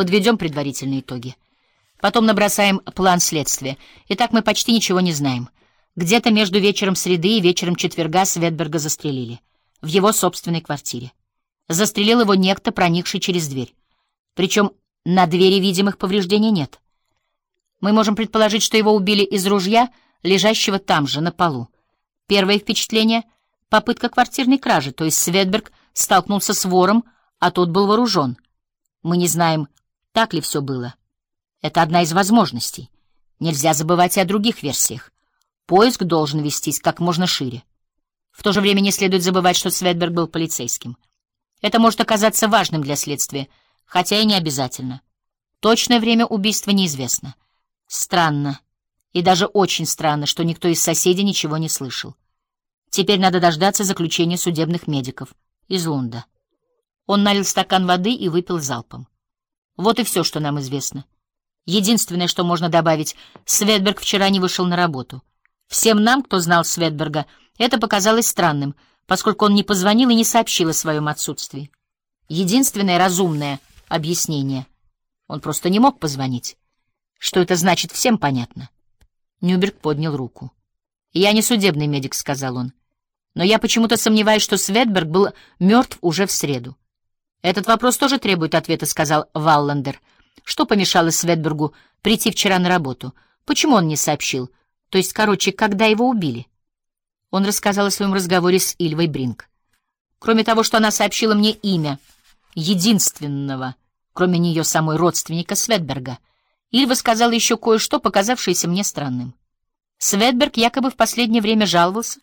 Подведем предварительные итоги. Потом набросаем план следствия. Итак, мы почти ничего не знаем. Где-то между вечером среды и вечером четверга Светберга застрелили. В его собственной квартире. Застрелил его некто, проникший через дверь. Причем на двери видимых повреждений нет. Мы можем предположить, что его убили из ружья, лежащего там же, на полу. Первое впечатление — попытка квартирной кражи, то есть Светберг столкнулся с вором, а тот был вооружен. Мы не знаем, так ли все было. Это одна из возможностей. Нельзя забывать и о других версиях. Поиск должен вестись как можно шире. В то же время не следует забывать, что Светберг был полицейским. Это может оказаться важным для следствия, хотя и не обязательно. Точное время убийства неизвестно. Странно, и даже очень странно, что никто из соседей ничего не слышал. Теперь надо дождаться заключения судебных медиков из Лунда. Он налил стакан воды и выпил залпом. Вот и все, что нам известно. Единственное, что можно добавить, Светберг вчера не вышел на работу. Всем нам, кто знал Светберга, это показалось странным, поскольку он не позвонил и не сообщил о своем отсутствии. Единственное разумное объяснение — он просто не мог позвонить. Что это значит, всем понятно. Нюберг поднял руку. «Я не судебный медик», — сказал он. «Но я почему-то сомневаюсь, что Светберг был мертв уже в среду». «Этот вопрос тоже требует ответа», — сказал Валландер. Что помешало Светбергу прийти вчера на работу? Почему он не сообщил? То есть, короче, когда его убили? Он рассказал о своем разговоре с Ильвой Бринг. Кроме того, что она сообщила мне имя единственного, кроме нее самой родственника Светберга, Ильва сказала еще кое-что, показавшееся мне странным. Светберг якобы в последнее время жаловался,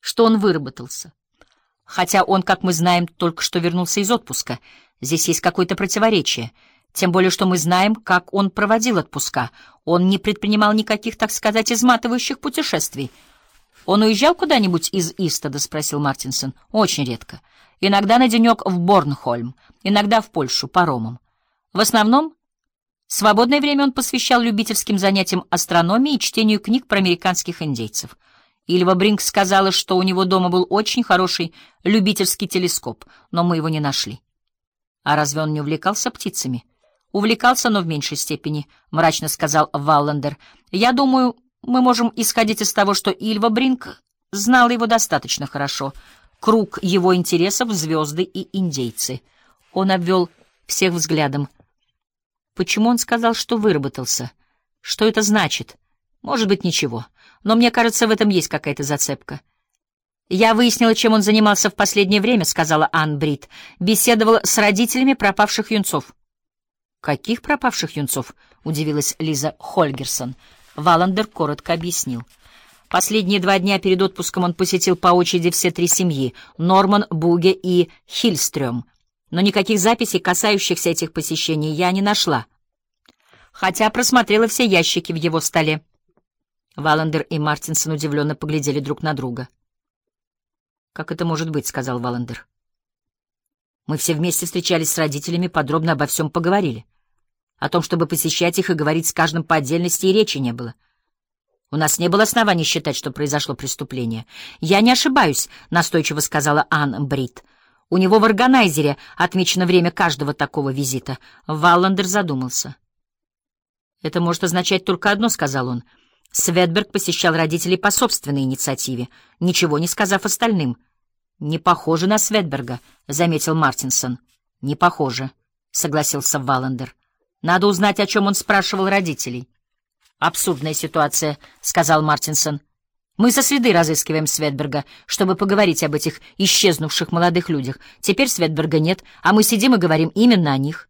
что он выработался. Хотя он, как мы знаем, только что вернулся из отпуска. Здесь есть какое-то противоречие — тем более, что мы знаем, как он проводил отпуска. Он не предпринимал никаких, так сказать, изматывающих путешествий. «Он уезжал куда-нибудь из Истода?» — спросил Мартинсон. «Очень редко. Иногда на денек в Борнхольм, иногда в Польшу, паромом. В основном свободное время он посвящал любительским занятиям астрономии и чтению книг про американских индейцев. Ильва Бринк сказала, что у него дома был очень хороший любительский телескоп, но мы его не нашли. А разве он не увлекался птицами?» Увлекался, но в меньшей степени, — мрачно сказал Валлендер. Я думаю, мы можем исходить из того, что Ильва Бринк знал его достаточно хорошо. Круг его интересов — звезды и индейцы. Он обвел всех взглядом. Почему он сказал, что выработался? Что это значит? Может быть, ничего. Но мне кажется, в этом есть какая-то зацепка. «Я выяснила, чем он занимался в последнее время», — сказала Ан Брит. «Беседовала с родителями пропавших юнцов». «Каких пропавших юнцов?» — удивилась Лиза Хольгерсон. Валандер коротко объяснил. Последние два дня перед отпуском он посетил по очереди все три семьи — Норман, Буге и Хильстрём. Но никаких записей, касающихся этих посещений, я не нашла. Хотя просмотрела все ящики в его столе. Валандер и Мартинсон удивленно поглядели друг на друга. «Как это может быть?» — сказал Валандер. «Мы все вместе встречались с родителями, подробно обо всем поговорили». О том, чтобы посещать их и говорить с каждым по отдельности, и речи не было. У нас не было оснований считать, что произошло преступление. Я не ошибаюсь, — настойчиво сказала Ан Брит. У него в органайзере отмечено время каждого такого визита. Валландер задумался. «Это может означать только одно», — сказал он. Светберг посещал родителей по собственной инициативе, ничего не сказав остальным. «Не похоже на Светберга», — заметил Мартинсон. «Не похоже», — согласился Валландер. Надо узнать, о чем он спрашивал родителей. «Абсурдная ситуация», — сказал Мартинсон. «Мы со среды разыскиваем Светберга, чтобы поговорить об этих исчезнувших молодых людях. Теперь Светберга нет, а мы сидим и говорим именно о них».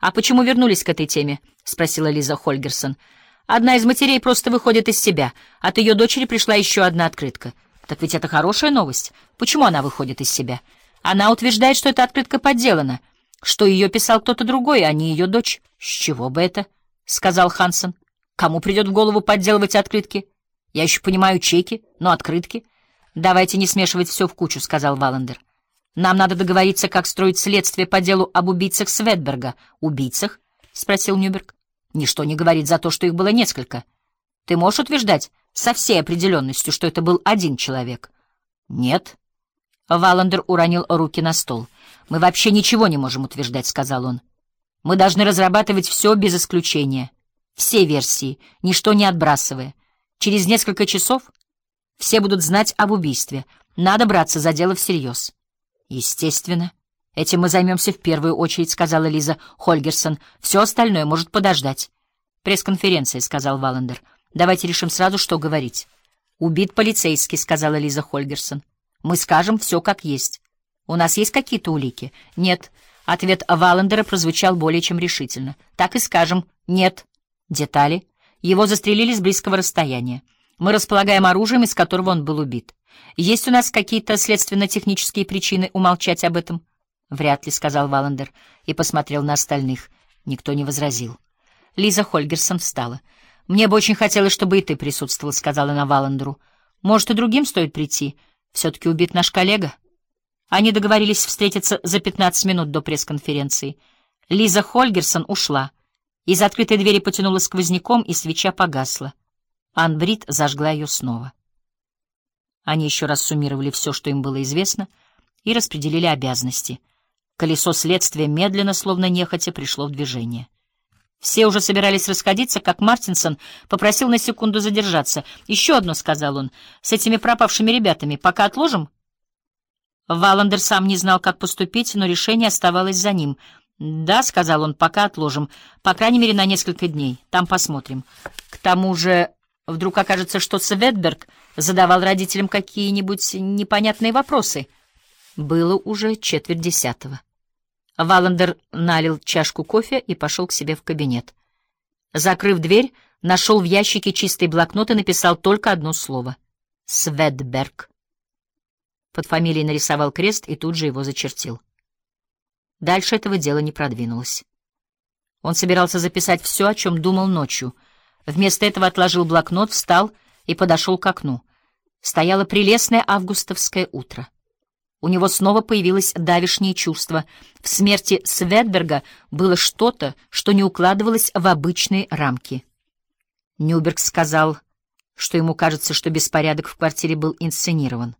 «А почему вернулись к этой теме?» — спросила Лиза Хольгерсон. «Одна из матерей просто выходит из себя. От ее дочери пришла еще одна открытка. Так ведь это хорошая новость. Почему она выходит из себя? Она утверждает, что эта открытка подделана» что ее писал кто-то другой, а не ее дочь. — С чего бы это? — сказал Хансен. — Кому придет в голову подделывать открытки? Я еще понимаю чеки, но открытки. — Давайте не смешивать все в кучу, — сказал Валандер. — Нам надо договориться, как строить следствие по делу об убийцах Светберга. — Убийцах? — спросил Нюберг. — Ничто не говорит за то, что их было несколько. Ты можешь утверждать со всей определенностью, что это был один человек? — Нет. Валандер уронил руки на стол. — мы вообще ничего не можем утверждать, — сказал он. Мы должны разрабатывать все без исключения. Все версии, ничто не отбрасывая. Через несколько часов все будут знать об убийстве. Надо браться за дело всерьез. Естественно. Этим мы займемся в первую очередь, сказала Лиза Хольгерсон. Все остальное может подождать. Пресс-конференция, сказал Валандер. Давайте решим сразу, что говорить. Убит полицейский, сказала Лиза Хольгерсон. Мы скажем все как есть. У нас есть какие-то улики? Нет. Ответ Валандера прозвучал более чем решительно. Так и скажем. Нет. Детали. Его застрелили с близкого расстояния. Мы располагаем оружием, из которого он был убит. Есть у нас какие-то следственно-технические причины умолчать об этом? Вряд ли, — сказал Валандер и посмотрел на остальных. Никто не возразил. Лиза Хольгерсон встала. «Мне бы очень хотелось, чтобы и ты присутствовал», — сказала она Валандеру. «Может, и другим стоит прийти. Все-таки убит наш коллега». Они договорились встретиться за пятнадцать минут до пресс-конференции. Лиза Хольгерсон ушла. Из открытой двери потянула сквозняком, и свеча погасла. Ан Брит зажгла ее снова. Они еще раз суммировали все, что им было известно, и распределили обязанности. Колесо следствия медленно, словно нехотя, пришло в движение. Все уже собирались расходиться, как Мартинсон попросил на секунду задержаться. «Еще одно», — сказал он, — «с этими пропавшими ребятами. Пока отложим?» Валандер сам не знал, как поступить, но решение оставалось за ним. «Да», — сказал он, — «пока отложим. По крайней мере, на несколько дней. Там посмотрим. К тому же вдруг окажется, что Светберг задавал родителям какие-нибудь непонятные вопросы». Было уже четверть десятого. Валандер налил чашку кофе и пошел к себе в кабинет. Закрыв дверь, нашел в ящике чистый блокнот и написал только одно слово — «Светберг». Под фамилией нарисовал крест и тут же его зачертил. Дальше этого дела не продвинулось. Он собирался записать все, о чем думал ночью. Вместо этого отложил блокнот, встал и подошел к окну. Стояло прелестное августовское утро. У него снова появилось давишнее чувство. В смерти Светберга было что-то, что не укладывалось в обычные рамки. Нюберг сказал, что ему кажется, что беспорядок в квартире был инсценирован.